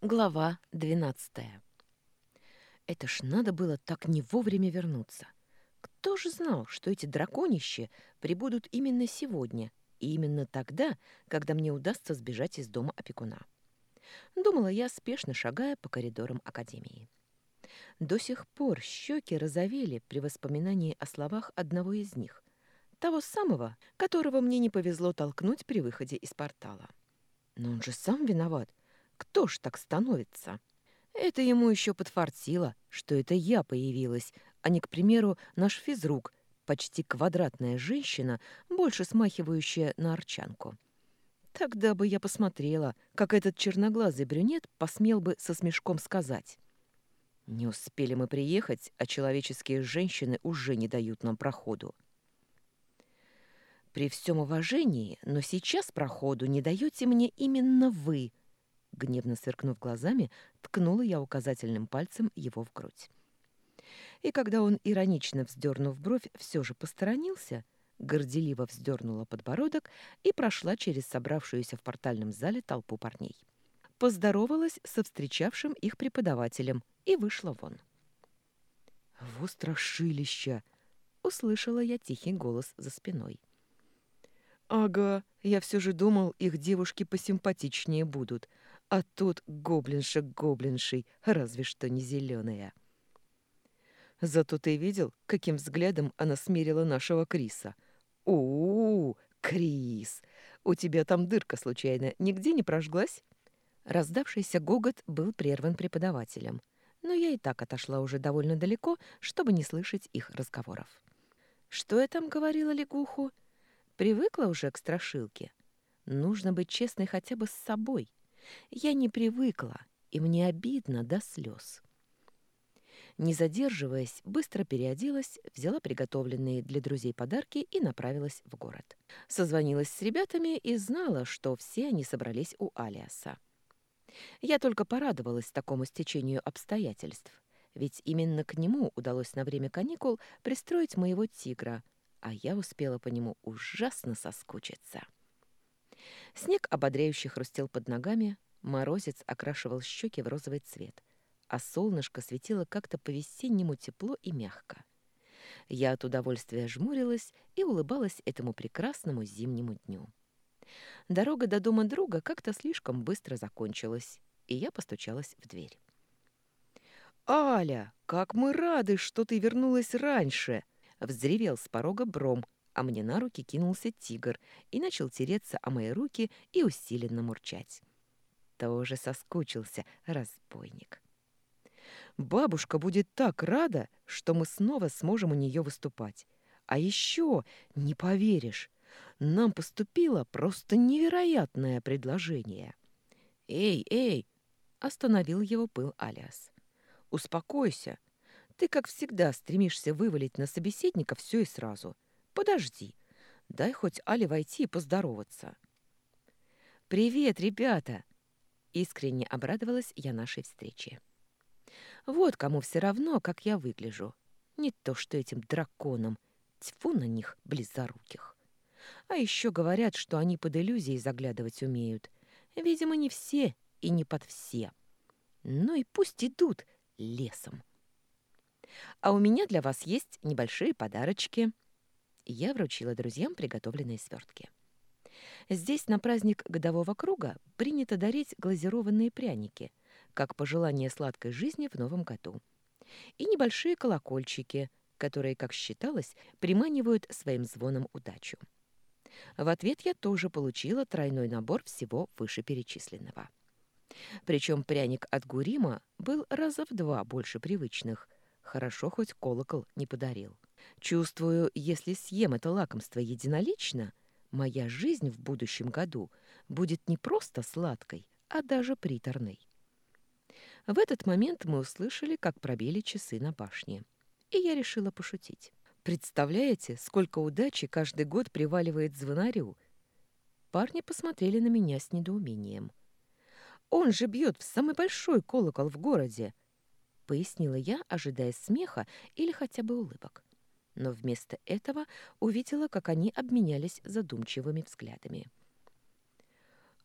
Глава двенадцатая. Это ж надо было так не вовремя вернуться. Кто же знал, что эти драконищи прибудут именно сегодня и именно тогда, когда мне удастся сбежать из дома опекуна? Думала я, спешно шагая по коридорам академии. До сих пор щеки розовели при воспоминании о словах одного из них, того самого, которого мне не повезло толкнуть при выходе из портала. Но он же сам виноват. Кто ж так становится? Это ему еще подфартило, что это я появилась, а не, к примеру, наш физрук, почти квадратная женщина, больше смахивающая на арчанку. Тогда бы я посмотрела, как этот черноглазый брюнет посмел бы со смешком сказать. Не успели мы приехать, а человеческие женщины уже не дают нам проходу. При всем уважении, но сейчас проходу не даете мне именно вы. Гневно сверкнув глазами, ткнула я указательным пальцем его в грудь. И когда он, иронично вздернув бровь, все же посторонился, горделиво вздернула подбородок и прошла через собравшуюся в портальном зале толпу парней. Поздоровалась со встречавшим их преподавателем и вышла вон. «Во страшилища!» — услышала я тихий голос за спиной. «Ага, я все же думал, их девушки посимпатичнее будут, а тут гоблинша гоблиншей, разве что не зеленая. Зато ты видел, каким взглядом она смерила нашего Криса? -у Крис! У тебя там дырка случайно нигде не прожглась?» Раздавшийся гогот был прерван преподавателем, но я и так отошла уже довольно далеко, чтобы не слышать их разговоров. «Что я там говорила лягуху?» Привыкла уже к страшилке. Нужно быть честной хотя бы с собой. Я не привыкла, и мне обидно до слез. Не задерживаясь, быстро переоделась, взяла приготовленные для друзей подарки и направилась в город. Созвонилась с ребятами и знала, что все они собрались у Алиаса. Я только порадовалась такому стечению обстоятельств, ведь именно к нему удалось на время каникул пристроить моего тигра — а я успела по нему ужасно соскучиться. Снег ободряюще хрустел под ногами, морозец окрашивал щеки в розовый цвет, а солнышко светило как-то по-весеннему тепло и мягко. Я от удовольствия жмурилась и улыбалась этому прекрасному зимнему дню. Дорога до дома друга как-то слишком быстро закончилась, и я постучалась в дверь. «Аля, как мы рады, что ты вернулась раньше!» Взревел с порога бром, а мне на руки кинулся тигр и начал тереться о мои руки и усиленно мурчать. Тоже соскучился разбойник. Бабушка будет так рада, что мы снова сможем у нее выступать. А еще, не поверишь, нам поступило просто невероятное предложение. «Эй, эй!» — остановил его пыл Алиас. «Успокойся. Ты, как всегда, стремишься вывалить на собеседника все и сразу. Подожди. Дай хоть Але войти и поздороваться. «Привет, ребята!» Искренне обрадовалась я нашей встрече. Вот кому все равно, как я выгляжу. Не то что этим драконам. Тьфу на них, близоруких. А еще говорят, что они под иллюзией заглядывать умеют. Видимо, не все и не под все. Ну и пусть идут лесом. А у меня для вас есть небольшие подарочки». Я вручила друзьям приготовленные свертки. Здесь на праздник годового круга принято дарить глазированные пряники, как пожелание сладкой жизни в новом году. И небольшие колокольчики, которые, как считалось, приманивают своим звоном удачу. В ответ я тоже получила тройной набор всего вышеперечисленного. Причем пряник от Гурима был раза в два больше привычных – Хорошо, хоть колокол не подарил. Чувствую, если съем это лакомство единолично, моя жизнь в будущем году будет не просто сладкой, а даже приторной. В этот момент мы услышали, как пробили часы на башне. И я решила пошутить. Представляете, сколько удачи каждый год приваливает звонарю? Парни посмотрели на меня с недоумением. Он же бьет в самый большой колокол в городе, пояснила я, ожидая смеха или хотя бы улыбок. Но вместо этого увидела, как они обменялись задумчивыми взглядами.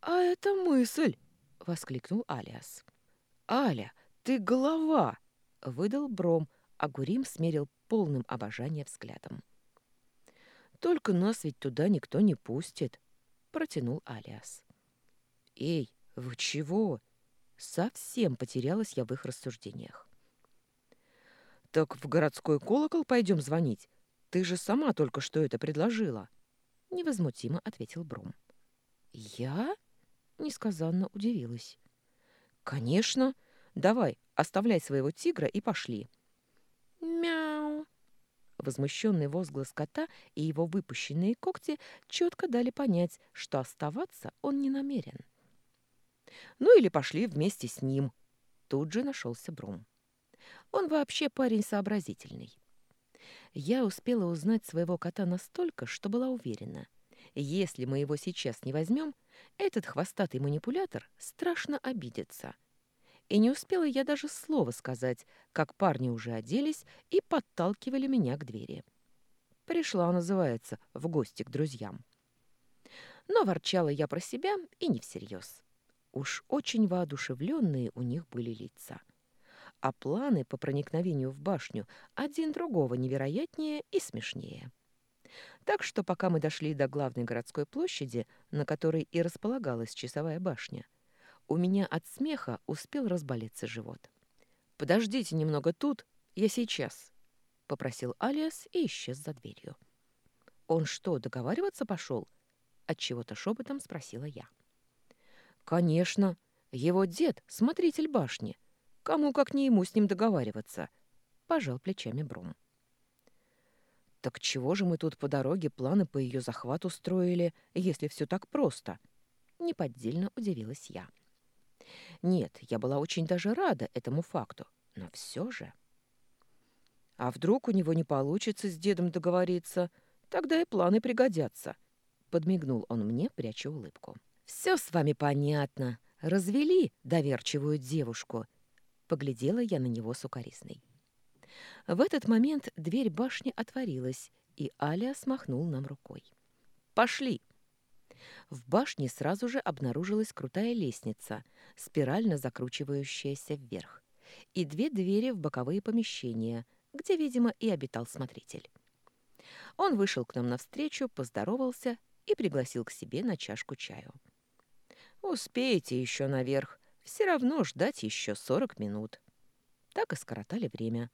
«А это мысль!» — воскликнул Алиас. «Аля, ты голова!» — выдал Бром, а Гурим смерил полным обожания взглядом. «Только нас ведь туда никто не пустит», — протянул Алиас. «Эй, вы чего?» Совсем потерялась я в их рассуждениях. «Так в городской колокол пойдем звонить? Ты же сама только что это предложила!» Невозмутимо ответил Бром. «Я?» — несказанно удивилась. «Конечно! Давай, оставляй своего тигра и пошли!» «Мяу!» Возмущенный возглас кота и его выпущенные когти четко дали понять, что оставаться он не намерен. «Ну или пошли вместе с ним!» Тут же нашелся Брум. Он вообще парень сообразительный. Я успела узнать своего кота настолько, что была уверена. Если мы его сейчас не возьмем, этот хвостатый манипулятор страшно обидится — и не успела я даже слова сказать, как парни уже оделись и подталкивали меня к двери. Пришла, называется, в гости к друзьям. Но ворчала я про себя и не всерьез. Уж очень воодушевленные у них были лица. А планы по проникновению в башню один другого невероятнее и смешнее. Так что пока мы дошли до главной городской площади, на которой и располагалась часовая башня, у меня от смеха успел разболеться живот. «Подождите немного тут, я сейчас», — попросил Алиас и исчез за дверью. «Он что, договариваться пошел?» — отчего-то шепотом спросила я. «Конечно. Его дед — смотритель башни. Кому, как не ему, с ним договариваться?» — пожал плечами Брум. «Так чего же мы тут по дороге планы по ее захвату строили, если все так просто?» — неподдельно удивилась я. Нет, я была очень даже рада этому факту, но все же... А вдруг у него не получится с дедом договориться? Тогда и планы пригодятся. Подмигнул он мне, пряча улыбку. Все с вами понятно. Развели доверчивую девушку. Поглядела я на него сукоризной. В этот момент дверь башни отворилась, и Аля смахнул нам рукой. «Пошли!» В башне сразу же обнаружилась крутая лестница, спирально закручивающаяся вверх, и две двери в боковые помещения, где, видимо, и обитал смотритель. Он вышел к нам навстречу, поздоровался и пригласил к себе на чашку чаю. «Успеете еще наверх, все равно ждать еще сорок минут». Так и скоротали время.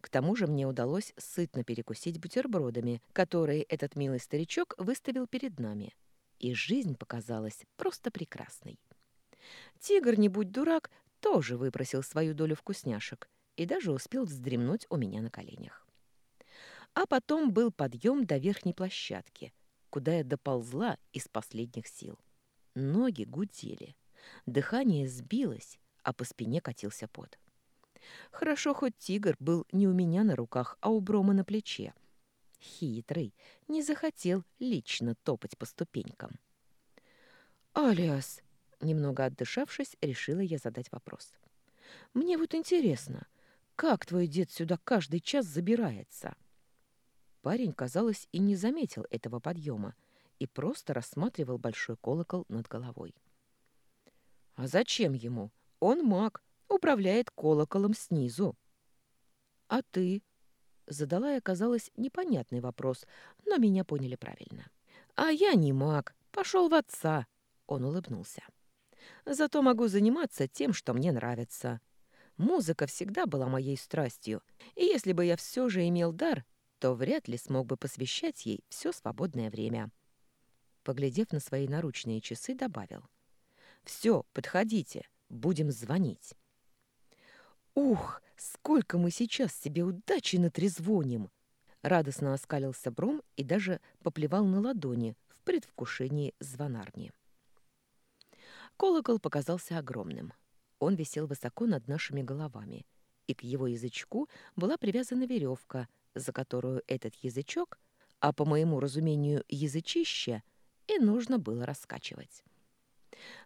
К тому же мне удалось сытно перекусить бутербродами, которые этот милый старичок выставил перед нами – и жизнь показалась просто прекрасной. Тигр, не будь дурак, тоже выпросил свою долю вкусняшек и даже успел вздремнуть у меня на коленях. А потом был подъем до верхней площадки, куда я доползла из последних сил. Ноги гудели, дыхание сбилось, а по спине катился пот. Хорошо, хоть тигр был не у меня на руках, а у Брома на плече, хитрый, не захотел лично топать по ступенькам. «Алиас!» — немного отдышавшись, решила я задать вопрос. «Мне вот интересно, как твой дед сюда каждый час забирается?» Парень, казалось, и не заметил этого подъема и просто рассматривал большой колокол над головой. «А зачем ему? Он маг, управляет колоколом снизу». «А ты?» Задала я, казалось, непонятный вопрос, но меня поняли правильно. «А я не маг. Пошел в отца!» Он улыбнулся. «Зато могу заниматься тем, что мне нравится. Музыка всегда была моей страстью, и если бы я все же имел дар, то вряд ли смог бы посвящать ей все свободное время». Поглядев на свои наручные часы, добавил. «Все, подходите, будем звонить». «Ух, сколько мы сейчас себе удачи натрезвоним!» Радостно оскалился Бром и даже поплевал на ладони в предвкушении звонарни. Колокол показался огромным. Он висел высоко над нашими головами, и к его язычку была привязана веревка, за которую этот язычок, а по моему разумению язычище, и нужно было раскачивать.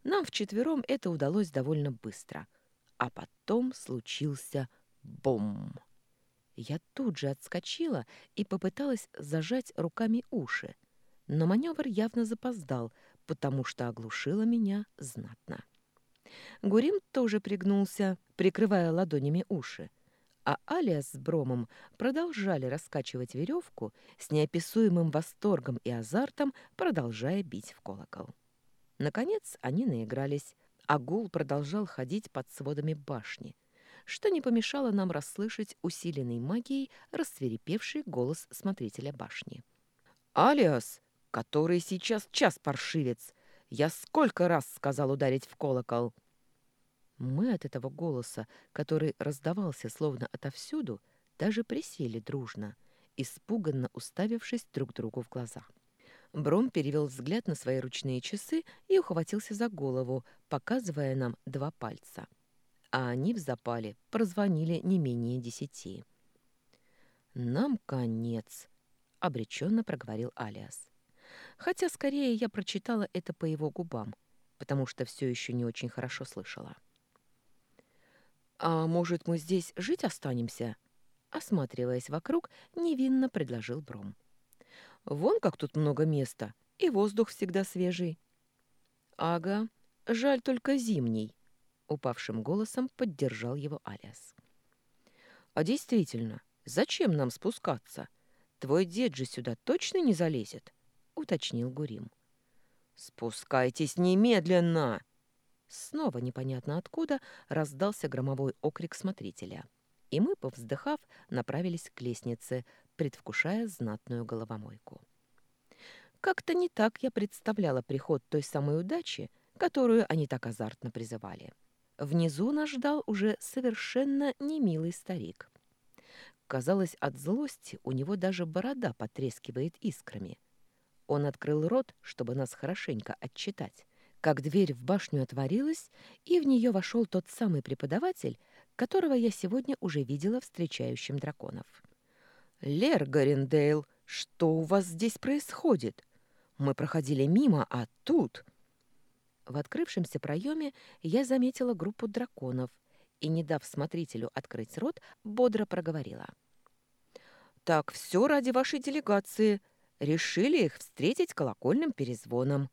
Нам вчетвером это удалось довольно быстро — а потом случился бом. Я тут же отскочила и попыталась зажать руками уши, но маневр явно запоздал, потому что оглушила меня знатно. Гурим тоже пригнулся, прикрывая ладонями уши, а Алия с Бромом продолжали раскачивать веревку с неописуемым восторгом и азартом, продолжая бить в колокол. Наконец они наигрались, а гул продолжал ходить под сводами башни, что не помешало нам расслышать усиленный магией расцверепевший голос смотрителя башни. «Алиас, который сейчас час паршивец! Я сколько раз сказал ударить в колокол!» Мы от этого голоса, который раздавался словно отовсюду, даже присели дружно, испуганно уставившись друг другу в глаза. Бром перевел взгляд на свои ручные часы и ухватился за голову, показывая нам два пальца. А они в запале прозвонили не менее десяти. «Нам конец», — обреченно проговорил Алиас. Хотя скорее я прочитала это по его губам, потому что все еще не очень хорошо слышала. «А может, мы здесь жить останемся?» Осматриваясь вокруг, невинно предложил Бром. «Вон как тут много места, и воздух всегда свежий». «Ага, жаль только зимний», — упавшим голосом поддержал его Алиас. «А действительно, зачем нам спускаться? Твой дед же сюда точно не залезет», — уточнил Гурим. «Спускайтесь немедленно!» Снова непонятно откуда раздался громовой окрик смотрителя. И мы, повздыхав, направились к лестнице, предвкушая знатную головомойку. Как-то не так я представляла приход той самой удачи, которую они так азартно призывали. Внизу нас ждал уже совершенно немилый старик. Казалось, от злости у него даже борода потрескивает искрами. Он открыл рот, чтобы нас хорошенько отчитать, как дверь в башню отворилась, и в нее вошел тот самый преподаватель, которого я сегодня уже видела встречающим драконов. «Лер Гарендейл, что у вас здесь происходит? Мы проходили мимо, а тут...» В открывшемся проеме я заметила группу драконов и, не дав смотрителю открыть рот, бодро проговорила. «Так все ради вашей делегации. Решили их встретить колокольным перезвоном».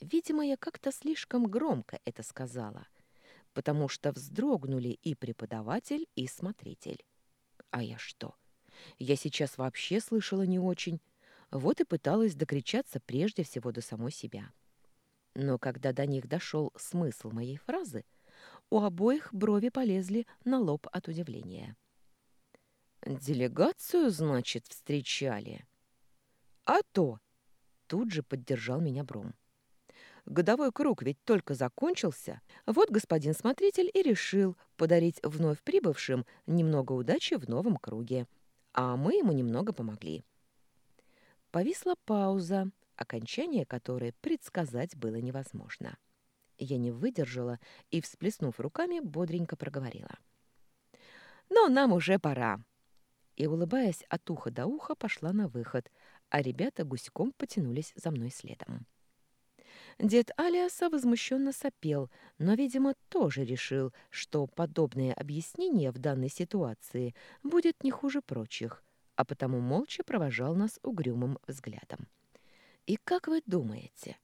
Видимо, я как-то слишком громко это сказала, потому что вздрогнули и преподаватель, и смотритель. А я что? Я сейчас вообще слышала не очень, вот и пыталась докричаться прежде всего до самой себя. Но когда до них дошел смысл моей фразы, у обоих брови полезли на лоб от удивления. «Делегацию, значит, встречали?» «А то!» — тут же поддержал меня Бром. Годовой круг ведь только закончился. Вот господин смотритель и решил подарить вновь прибывшим немного удачи в новом круге. А мы ему немного помогли. Повисла пауза, окончание которой предсказать было невозможно. Я не выдержала и, всплеснув руками, бодренько проговорила. «Но нам уже пора!» И, улыбаясь от уха до уха, пошла на выход, а ребята гуськом потянулись за мной следом. Дед Алиаса возмущенно сопел, но, видимо, тоже решил, что подобное объяснение в данной ситуации будет не хуже прочих, а потому молча провожал нас угрюмым взглядом. «И как вы думаете,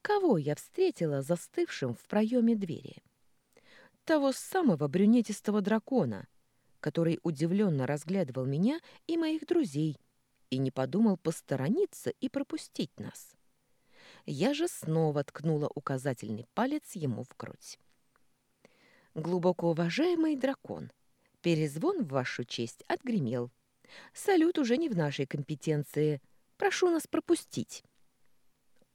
кого я встретила застывшим в проеме двери?» «Того самого брюнетистого дракона», который удивленно разглядывал меня и моих друзей и не подумал посторониться и пропустить нас. Я же снова ткнула указательный палец ему в грудь. Глубоко уважаемый дракон, перезвон в вашу честь отгремел. Салют уже не в нашей компетенции. Прошу нас пропустить.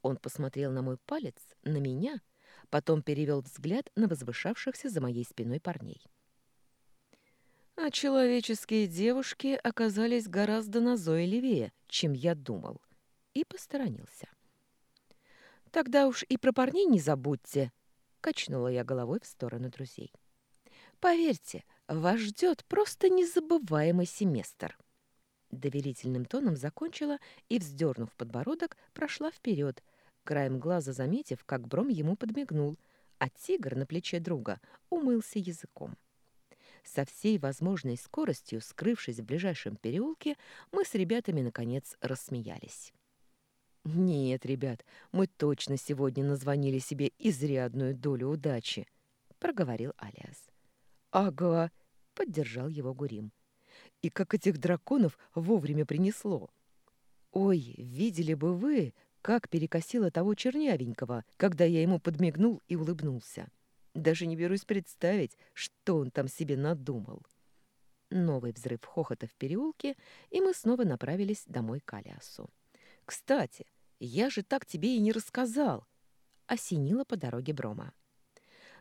Он посмотрел на мой палец, на меня, потом перевел взгляд на возвышавшихся за моей спиной парней. А человеческие девушки оказались гораздо назойливее, чем я думал, и посторонился. Тогда уж и про парней не забудьте, качнула я головой в сторону друзей. Поверьте, вас ждет просто незабываемый семестр. Доверительным тоном закончила и, вздернув подбородок, прошла вперед, краем глаза заметив, как Бром ему подмигнул, а тигр на плече друга умылся языком. Со всей возможной скоростью, скрывшись в ближайшем переулке, мы с ребятами, наконец, рассмеялись. «Нет, ребят, мы точно сегодня назвонили себе изрядную долю удачи», — проговорил Алиас. «Ага», — поддержал его Гурим. «И как этих драконов вовремя принесло!» «Ой, видели бы вы, как перекосило того чернявенького, когда я ему подмигнул и улыбнулся. Даже не берусь представить, что он там себе надумал». Новый взрыв хохота в переулке, и мы снова направились домой к Алиасу. «Кстати, я же так тебе и не рассказал!» — осенила по дороге Брома.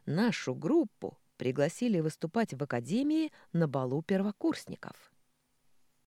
«Нашу группу пригласили выступать в академии на балу первокурсников».